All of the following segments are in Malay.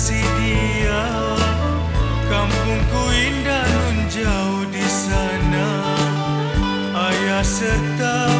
kasih dia. Kampungku indah nun jauh di sana. Ayah serta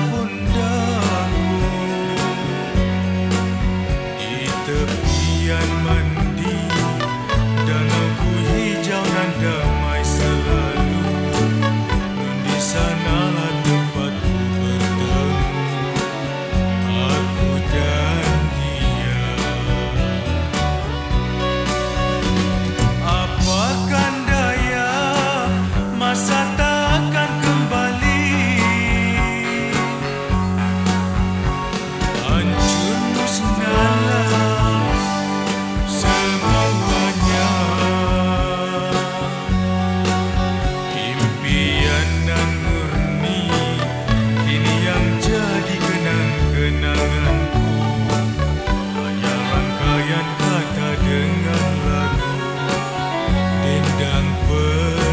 Ang.